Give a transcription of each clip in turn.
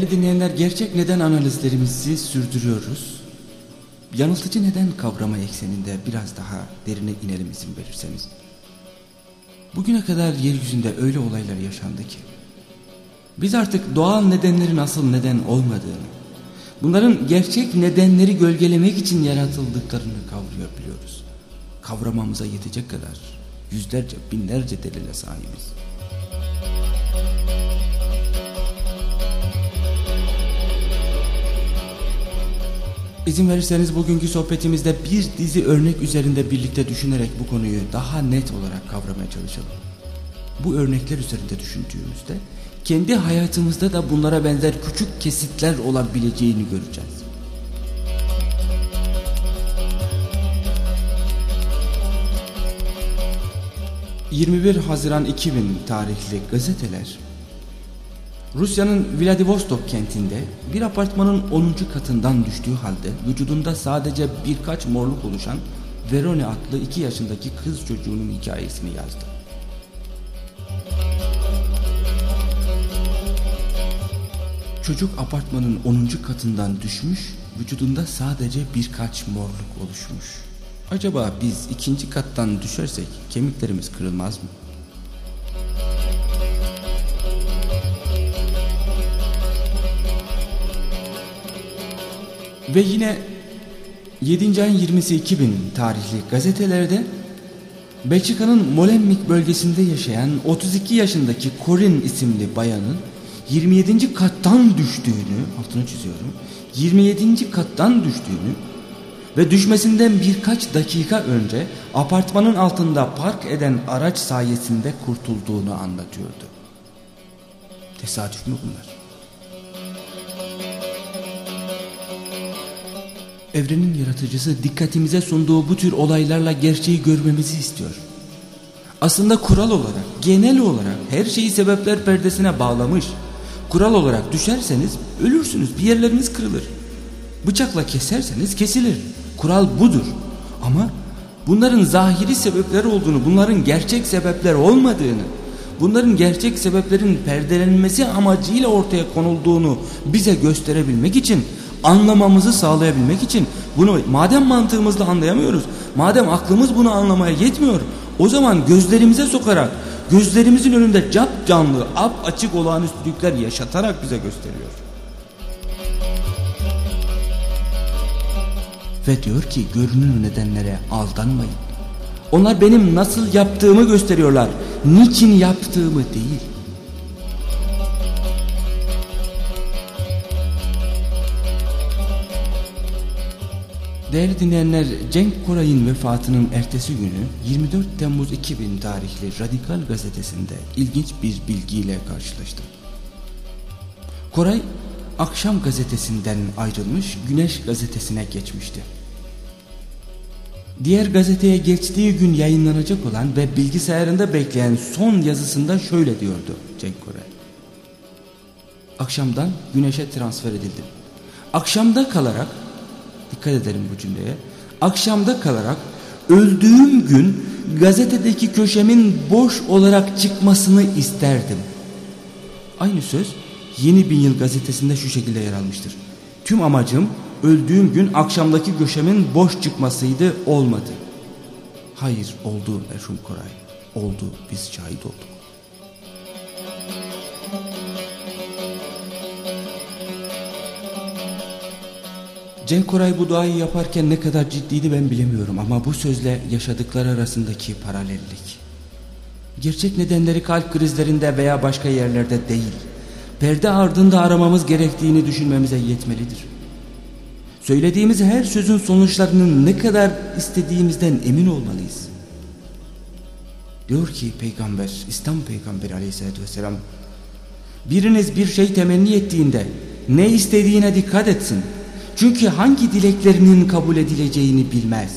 Değerli dinleyenler gerçek neden analizlerimizi sürdürüyoruz. Yanıltıcı neden kavrama ekseninde biraz daha derine inelim izin verirseniz. Bugüne kadar yeryüzünde öyle olaylar yaşandı ki biz artık doğal nedenlerin asıl neden olmadığını, bunların gerçek nedenleri gölgelemek için yaratıldıklarını kavrayabiliyoruz. Kavramamıza yetecek kadar yüzlerce binlerce delile sahibiz. İzin verirseniz bugünkü sohbetimizde bir dizi örnek üzerinde birlikte düşünerek bu konuyu daha net olarak kavramaya çalışalım. Bu örnekler üzerinde düşündüğümüzde kendi hayatımızda da bunlara benzer küçük kesitler olabileceğini göreceğiz. ...21 Haziran 2000 tarihli gazeteler... Rusya'nın Vladivostok kentinde bir apartmanın 10. katından düştüğü halde vücudunda sadece birkaç morluk oluşan Verone adlı 2 yaşındaki kız çocuğunun hikayesini yazdı. Çocuk apartmanın 10. katından düşmüş, vücudunda sadece birkaç morluk oluşmuş. Acaba biz ikinci kattan düşersek kemiklerimiz kırılmaz mı? Ve yine 7. ayın 20'si 2000 tarihli gazetelerde Belçika'nın Molenbeek bölgesinde yaşayan 32 yaşındaki Corin isimli bayanın 27. kattan düştüğünü altını çiziyorum 27. kattan düştüğünü ve düşmesinden birkaç dakika önce apartmanın altında park eden araç sayesinde kurtulduğunu anlatıyordu. Tesadüf mü bunlar? Evrenin yaratıcısı dikkatimize sunduğu bu tür olaylarla gerçeği görmemizi istiyor. Aslında kural olarak, genel olarak her şeyi sebepler perdesine bağlamış. Kural olarak düşerseniz ölürsünüz, bir yerleriniz kırılır. Bıçakla keserseniz kesilir. Kural budur. Ama bunların zahiri sebepler olduğunu, bunların gerçek sebepler olmadığını, bunların gerçek sebeplerin perdelenmesi amacıyla ortaya konulduğunu bize gösterebilmek için anlamamızı sağlayabilmek için bunu madem mantığımızla anlayamıyoruz, madem aklımız bunu anlamaya yetmiyor, o zaman gözlerimize sokarak, gözlerimizin önünde cap canlı, ap açık olağanüstülükler yaşatarak bize gösteriyor. Ve diyor ki görünür nedenlere aldanmayın. Onlar benim nasıl yaptığımı gösteriyorlar. Niçin yaptığımı değil. Değerli dinleyenler Cenk Koray'ın vefatının ertesi günü 24 Temmuz 2000 tarihli Radikal gazetesinde ilginç bir bilgiyle karşılaştım. Koray Akşam gazetesinden ayrılmış Güneş gazetesine geçmişti. Diğer gazeteye geçtiği gün yayınlanacak olan ve bilgisayarında bekleyen son yazısında şöyle diyordu Cenk Koray. Akşamdan Güneş'e transfer edildim. Akşamda kalarak Dikkat edelim bu cümleye. Akşamda kalarak öldüğüm gün gazetedeki köşemin boş olarak çıkmasını isterdim. Aynı söz Yeni Bin Yıl gazetesinde şu şekilde yer almıştır. Tüm amacım öldüğüm gün akşamdaki köşemin boş çıkmasıydı olmadı. Hayır oldu merhum Koray. Oldu biz şahit olduk. Cenk Koray bu duayı yaparken ne kadar ciddiydi ben bilemiyorum ama bu sözle yaşadıkları arasındaki paralellik. Gerçek nedenleri kalp krizlerinde veya başka yerlerde değil, perde ardında aramamız gerektiğini düşünmemize yetmelidir. Söylediğimiz her sözün sonuçlarının ne kadar istediğimizden emin olmalıyız. Diyor ki Peygamber, İslam Peygamberi aleyhissalatü vesselam, biriniz bir şey temenni ettiğinde ne istediğine dikkat etsin.'' Çünkü hangi dileklerinin kabul edileceğini bilmez.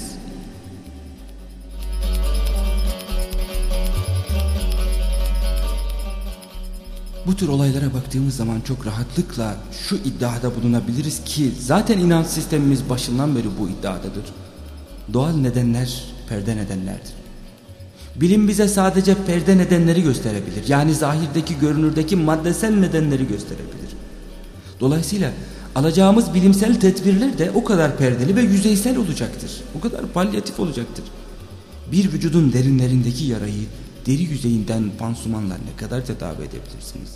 Bu tür olaylara baktığımız zaman çok rahatlıkla şu iddiada bulunabiliriz ki zaten inanç sistemimiz başından beri bu iddiadadır. Doğal nedenler perde nedenlerdir. Bilim bize sadece perde nedenleri gösterebilir. Yani zahirdeki görünürdeki maddesel nedenleri gösterebilir. Dolayısıyla alacağımız bilimsel tedbirler de o kadar perdeli ve yüzeysel olacaktır. O kadar palyatif olacaktır. Bir vücudun derinlerindeki yarayı deri yüzeyinden pansumanla ne kadar tedavi edebilirsiniz?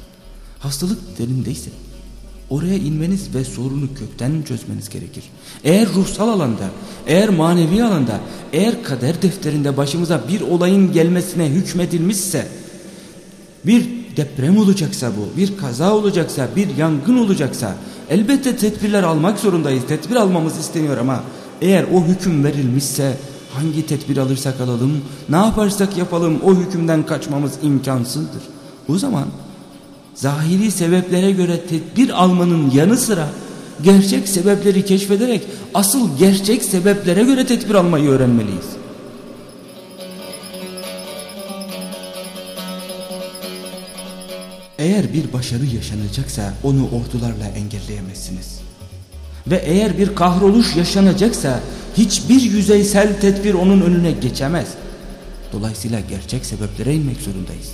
Hastalık derindeyse oraya inmeniz ve sorunu kökten çözmeniz gerekir. Eğer ruhsal alanda, eğer manevi alanda, eğer kader defterinde başımıza bir olayın gelmesine hükmedilmişse, bir deprem olacaksa bu, bir kaza olacaksa, bir yangın olacaksa elbette tedbirler almak zorundayız. Tedbir almamız isteniyor ama eğer o hüküm verilmişse hangi tedbir alırsak alalım, ne yaparsak yapalım o hükümden kaçmamız imkansızdır. O zaman zahiri sebeplere göre tedbir almanın yanı sıra gerçek sebepleri keşfederek asıl gerçek sebeplere göre tedbir almayı öğrenmeliyiz. Eğer bir başarı yaşanacaksa onu ordularla engelleyemezsiniz. Ve eğer bir kahroluş yaşanacaksa hiçbir yüzeysel tedbir onun önüne geçemez. Dolayısıyla gerçek sebeplere inmek zorundayız.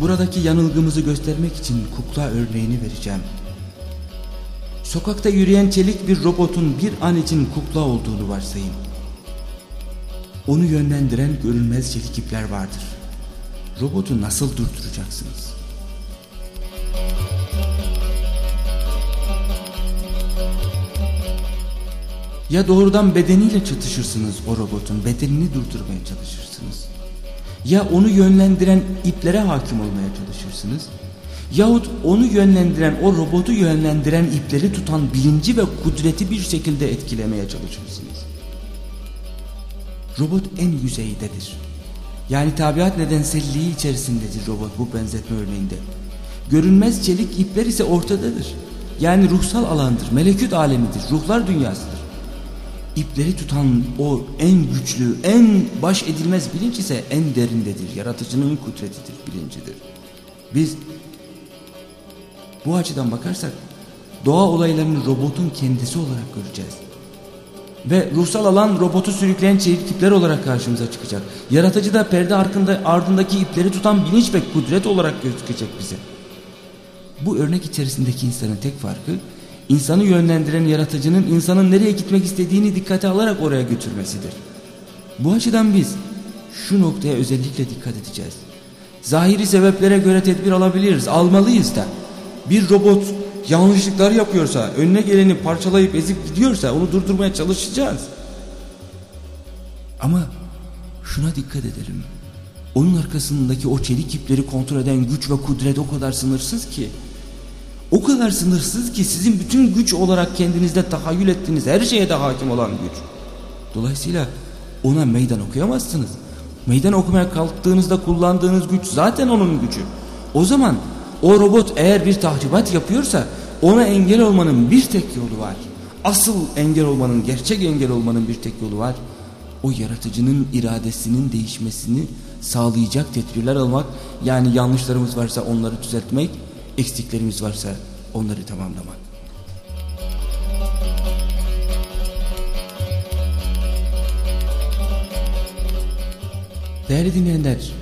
Buradaki yanılgımızı göstermek için kukla örneğini vereceğim. Sokakta yürüyen çelik bir robotun bir an için kukla olduğunu varsayın. Onu yönlendiren görünmez çelik ipler vardır. Robotu nasıl durduracaksınız? Ya doğrudan bedeniyle çatışırsınız o robotun, bedenini durdurmaya çalışırsınız. Ya onu yönlendiren iplere hakim olmaya çalışırsınız. Yahut onu yönlendiren, o robotu yönlendiren ipleri tutan bilinci ve kudreti bir şekilde etkilemeye çalışırsınız. Robot en yüzeydedir. Yani tabiat nedenselliği içerisindedir robot bu benzetme örneğinde. Görünmez çelik ipler ise ortadadır. Yani ruhsal alandır, melekut alemidir, ruhlar dünyasıdır. İpleri tutan o en güçlü, en baş edilmez bilinç ise en derindedir. Yaratıcının kudretidir, bilincidir. Biz bu açıdan bakarsak doğa olaylarını robotun kendisi olarak göreceğiz. Ve ruhsal alan robotu sürükleyen çelik ipler olarak karşımıza çıkacak. Yaratıcı da perde arkında, ardındaki ipleri tutan bilinç ve kudret olarak gözükecek bize. Bu örnek içerisindeki insanın tek farkı insanı yönlendiren yaratıcının insanın nereye gitmek istediğini dikkate alarak oraya götürmesidir. Bu açıdan biz şu noktaya özellikle dikkat edeceğiz. Zahiri sebeplere göre tedbir alabiliriz, almalıyız da. Bir robot yanlışlıklar yapıyorsa, önüne geleni parçalayıp ezip gidiyorsa onu durdurmaya çalışacağız. Ama şuna dikkat edelim. Onun arkasındaki o çelik ipleri kontrol eden güç ve kudret o kadar sınırsız ki o kadar sınırsız ki sizin bütün güç olarak kendinizde tahayyül ettiğiniz her şeye de hakim olan güç. Dolayısıyla ona meydan okuyamazsınız. Meydan okumaya kalktığınızda kullandığınız güç zaten onun gücü. O zaman o robot eğer bir tahribat yapıyorsa ona engel olmanın bir tek yolu var. Asıl engel olmanın, gerçek engel olmanın bir tek yolu var. O yaratıcının iradesinin değişmesini sağlayacak tedbirler almak. Yani yanlışlarımız varsa onları düzeltmek eksiklerimiz varsa onları tamamlamak. Değerli dinleyenler,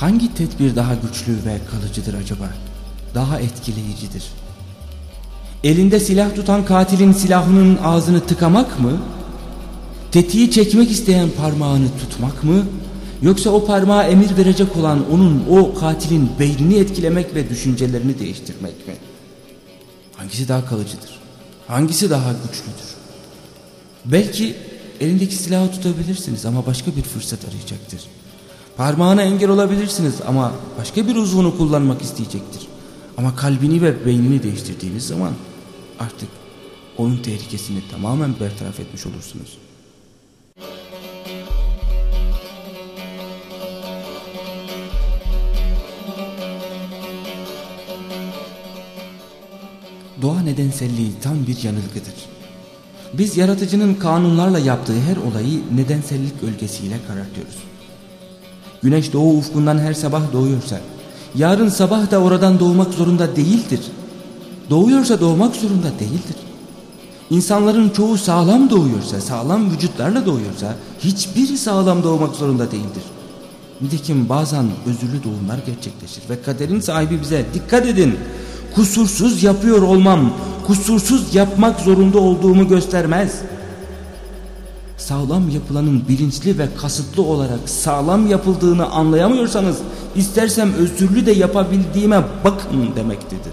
hangi tedbir daha güçlü ve kalıcıdır acaba? Daha etkileyicidir? Elinde silah tutan katilin silahının ağzını tıkamak mı? Tetiği çekmek isteyen parmağını tutmak mı? Yoksa o parmağa emir verecek olan onun o katilin beynini etkilemek ve düşüncelerini değiştirmek mi? Hangisi daha kalıcıdır? Hangisi daha güçlüdür? Belki elindeki silahı tutabilirsiniz ama başka bir fırsat arayacaktır. Parmağına engel olabilirsiniz ama başka bir uzvunu kullanmak isteyecektir. Ama kalbini ve beynini değiştirdiğiniz zaman artık onun tehlikesini tamamen bertaraf etmiş olursunuz. doğa nedenselliği tam bir yanılgıdır. Biz yaratıcının kanunlarla yaptığı her olayı nedensellik gölgesiyle karartıyoruz. Güneş doğu ufkundan her sabah doğuyorsa, yarın sabah da oradan doğmak zorunda değildir. Doğuyorsa doğmak zorunda değildir. İnsanların çoğu sağlam doğuyorsa, sağlam vücutlarla doğuyorsa, hiçbiri sağlam doğmak zorunda değildir. Nitekim bazen özürlü doğumlar gerçekleşir ve kaderin sahibi bize dikkat edin kusursuz yapıyor olmam kusursuz yapmak zorunda olduğumu göstermez. Sağlam yapılanın bilinçli ve kasıtlı olarak sağlam yapıldığını anlayamıyorsanız istersem özürlü de yapabildiğime bakın demektedir.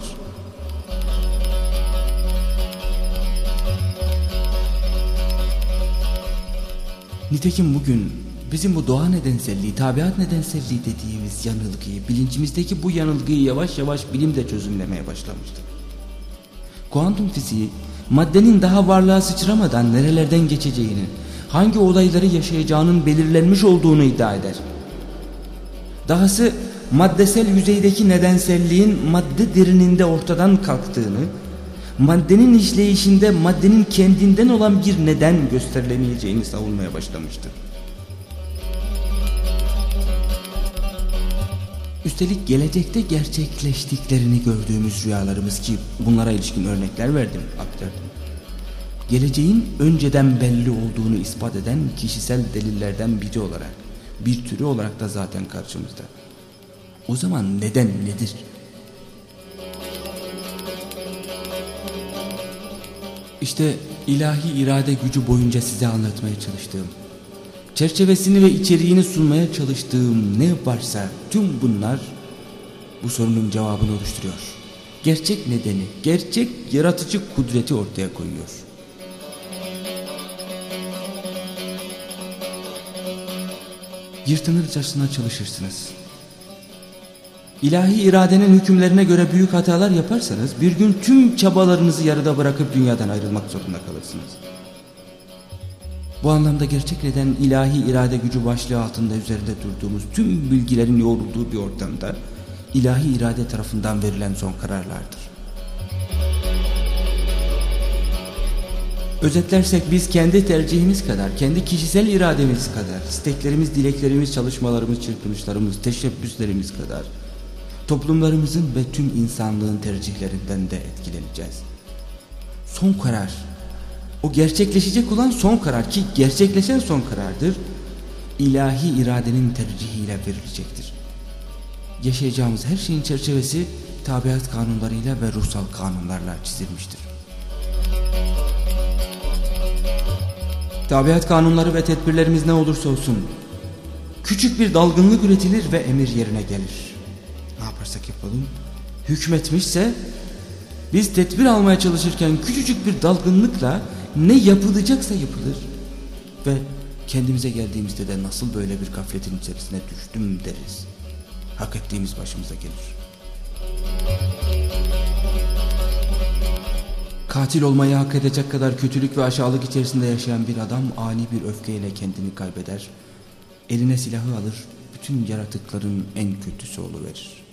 Nitekim bugün bizim bu doğa nedenselliği, tabiat nedenselliği dediğimiz yanılgıyı, bilincimizdeki bu yanılgıyı yavaş yavaş bilim de çözümlemeye başlamıştır. Kuantum fiziği maddenin daha varlığa sıçramadan nerelerden geçeceğini, hangi olayları yaşayacağının belirlenmiş olduğunu iddia eder. Dahası maddesel yüzeydeki nedenselliğin madde derininde ortadan kalktığını, maddenin işleyişinde maddenin kendinden olan bir neden gösterilemeyeceğini savunmaya başlamıştır. Üstelik gelecekte gerçekleştiklerini gördüğümüz rüyalarımız ki bunlara ilişkin örnekler verdim, aktardım. Geleceğin önceden belli olduğunu ispat eden kişisel delillerden biri olarak, bir türü olarak da zaten karşımızda. O zaman neden nedir? İşte ilahi irade gücü boyunca size anlatmaya çalıştığım, çerçevesini ve içeriğini sunmaya çalıştığım ne varsa tüm bunlar bu sorunun cevabını oluşturuyor. Gerçek nedeni, gerçek yaratıcı kudreti ortaya koyuyor. Yırtınırcasına çalışırsınız. İlahi iradenin hükümlerine göre büyük hatalar yaparsanız bir gün tüm çabalarınızı yarıda bırakıp dünyadan ayrılmak zorunda kalırsınız. Bu anlamda gerçek neden ilahi irade gücü başlığı altında üzerinde durduğumuz tüm bilgilerin yoğrulduğu bir ortamda ilahi irade tarafından verilen son kararlardır. Özetlersek biz kendi tercihimiz kadar, kendi kişisel irademiz kadar, isteklerimiz, dileklerimiz, çalışmalarımız, çırpınışlarımız, teşebbüslerimiz kadar toplumlarımızın ve tüm insanlığın tercihlerinden de etkileneceğiz. Son karar, o gerçekleşecek olan son karar ki gerçekleşen son karardır, ilahi iradenin tercihiyle verilecektir. Yaşayacağımız her şeyin çerçevesi tabiat kanunlarıyla ve ruhsal kanunlarla çizilmiştir. Tabiat kanunları ve tedbirlerimiz ne olursa olsun küçük bir dalgınlık üretilir ve emir yerine gelir. Ne yaparsak yapalım hükmetmişse biz tedbir almaya çalışırken küçücük bir dalgınlıkla ne yapılacaksa yapılır ve kendimize geldiğimizde de nasıl böyle bir gafletin içerisine düştüm deriz. Hak ettiğimiz başımıza gelir. Katil olmayı hak edecek kadar kötülük ve aşağılık içerisinde yaşayan bir adam ani bir öfkeyle kendini kaybeder. Eline silahı alır, bütün yaratıkların en kötüsü verir.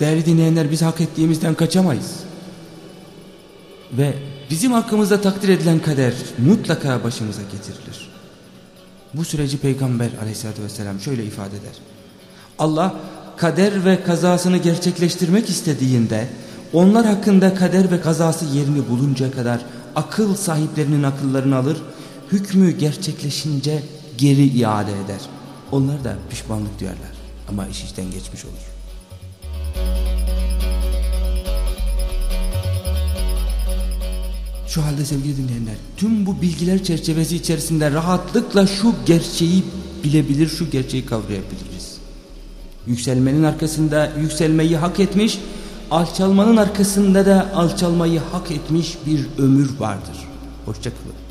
Değerli dinleyenler biz hak ettiğimizden kaçamayız. Ve bizim hakkımızda takdir edilen kader mutlaka başımıza getirilir. Bu süreci Peygamber aleyhissalatü vesselam şöyle ifade eder. Allah kader ve kazasını gerçekleştirmek istediğinde onlar hakkında kader ve kazası yerini bulunca kadar akıl sahiplerinin akıllarını alır, hükmü gerçekleşince geri iade eder. Onlar da pişmanlık duyarlar ama iş işten geçmiş olur. Şu halde sevgili dinleyenler tüm bu bilgiler çerçevesi içerisinde rahatlıkla şu gerçeği bilebilir, şu gerçeği kavrayabiliriz. Yükselmenin arkasında yükselmeyi hak etmiş, alçalmanın arkasında da alçalmayı hak etmiş bir ömür vardır. Hoşçakalın.